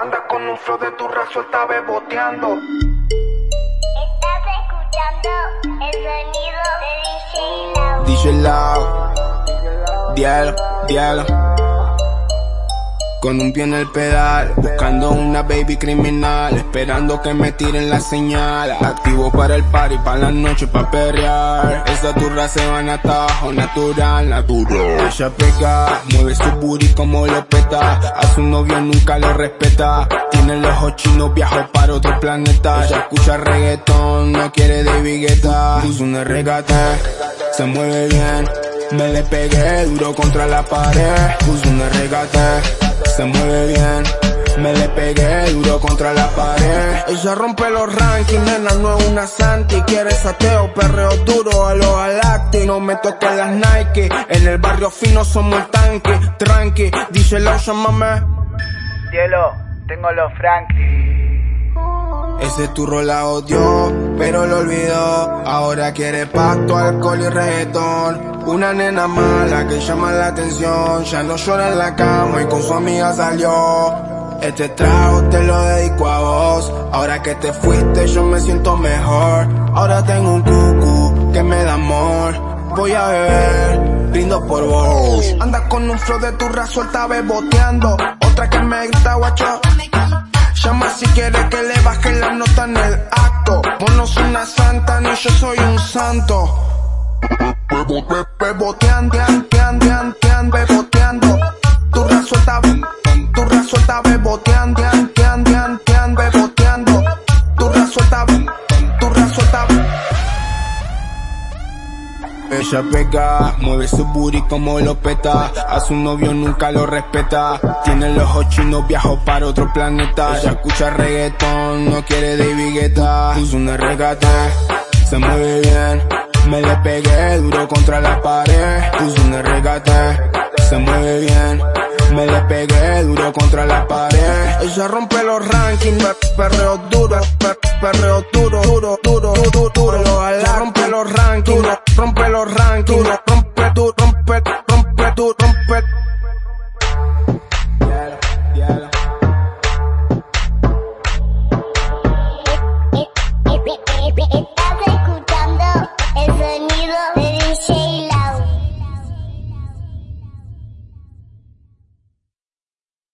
Anda con un flow de tu raza suelta beboteando. Estás escuchando el sonido de DJ Lau. DJ Lau. Dial, dial. Con un pie en el pedal, buscando una baby criminal, esperando que me tiren la señal. Activo para el party, para la noche, pa' perrear. Esa turra se van a atajo, natural, natural. Ella pega, mueve su booty como lo peta. A su novio nunca lo respeta. Tiene los ojos chinos, viajo para otro planeta. Ella escucha reggaetón, no quiere de vigueta. Puso un regate, se mueve bien. Me le pegué duro contra la pared, puso un regate se mueve bien. Me le pegué duro contra la pared. Ella rompe los rankings, nena, no es una santi. Quiere sateo, perreo duro a los galacti. No me toques las Nike. En el barrio fino somos el tanque. Tranqui, dice la llámame. Cielo, tengo los Franklin. Ese turro la odió, pero lo olvidó. Ahora quiere pacto, alcohol y reggaetón. Una nena mala que llama la atención, ya no llora en la cama y con su amiga salió. Este trago te lo dedico a vos, ahora que te fuiste yo me siento mejor. Ahora tengo un cucu que me da amor, voy a beber, brindo por vos. Anda con un flow de tu suelta beboteando, otra que me grita guacho. Llama si quieres que le baje la nota en el acto. Vos no sos una santa ni yo soy un santo beboteando, resuelta beboteando, beboteando. Tu resuelta, tu resuelta. Ella pega, mueve su booty como lo peta. A su novio nunca lo respeta. Tiene los ojos chinos, viajo para otro planeta. Ella escucha reggaetón, no quiere de vigueta. Puso una regate, se mueve bien. Me le pegué duro contra la pared, puse un regate, se mueve bien. Me le pegué duro contra la pared. Ella rompe los rankings, perreo duro, perreo duro, duro, duro, duro, duro. Ella rompe los rankings, rompe los rankings,